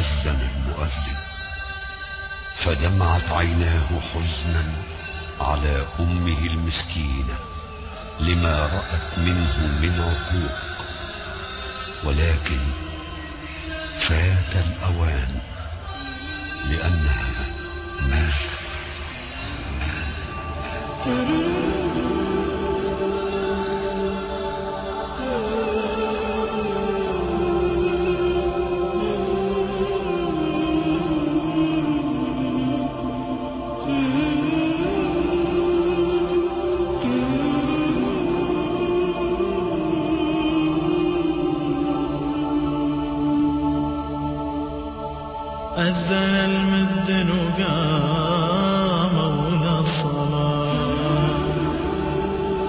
وأذن المؤذن. فدمعت عيناه حزنا على أمه المسكينة لما رأت منه من عقوق. ولكن فات الأوان لأنها ماتت. ماتت, ماتت. أذن المذن وقاموا للصلاة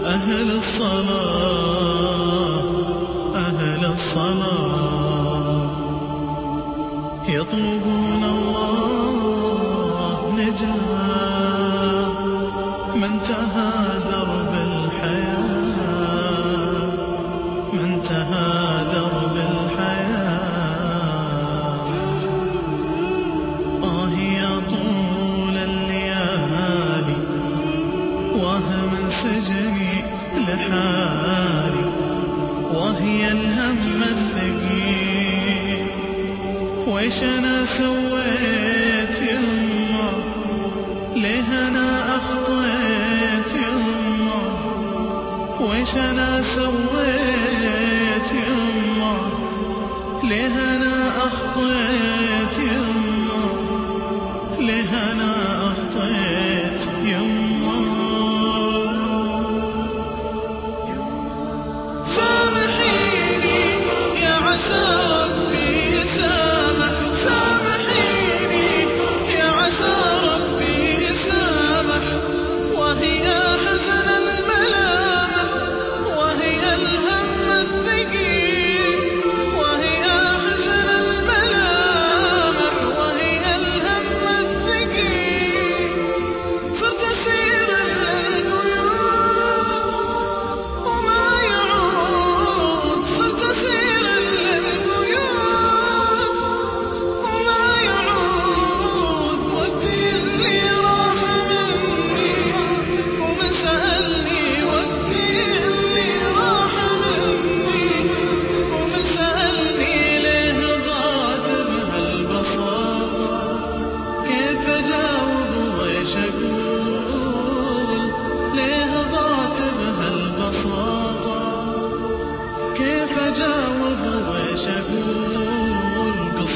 أهل الصلاة أهل الصلاة. يطلبون الله نجاة. من تهى درب الحياة من تهى الهم الثقيل ويش أنا سويت يما ليه أنا اخطيت يما ويش أنا سويت يما ليه أنا اخطيت يما ليه أنا اخطيت يما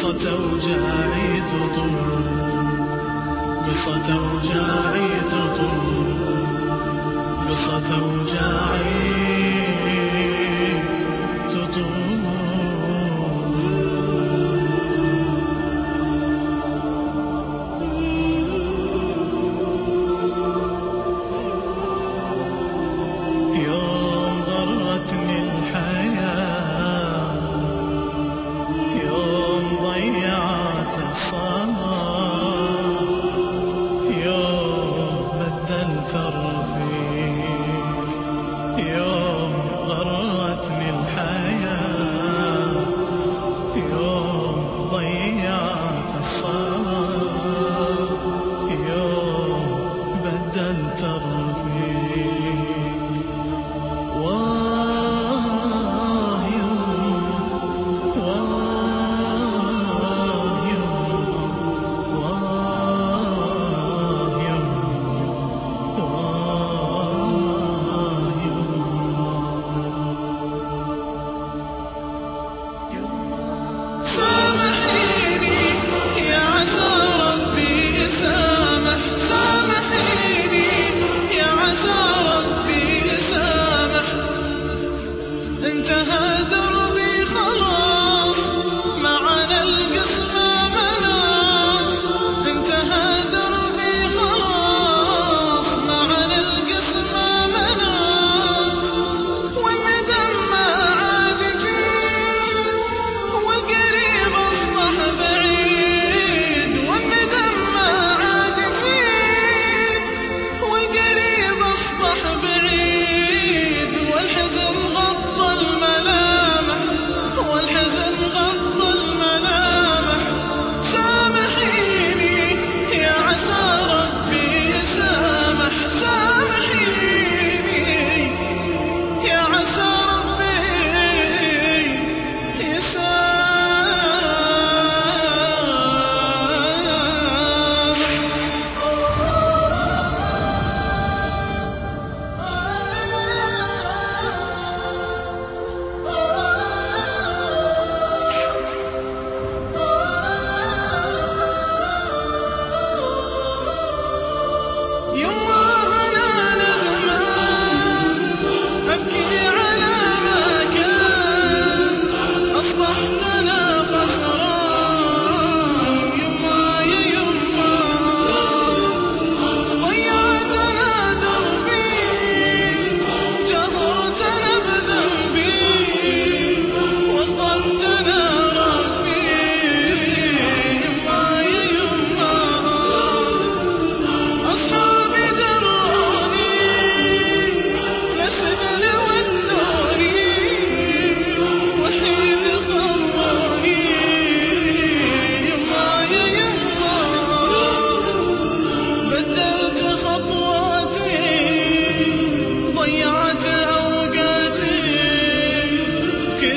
قصة أوجاعي تطول قصة أوجاعي تطول. تطول. يوم غرتني الحياة يوم ضيعت الصلاة يوم بدلت الرفيق. يوم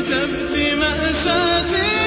كتبت مأساتي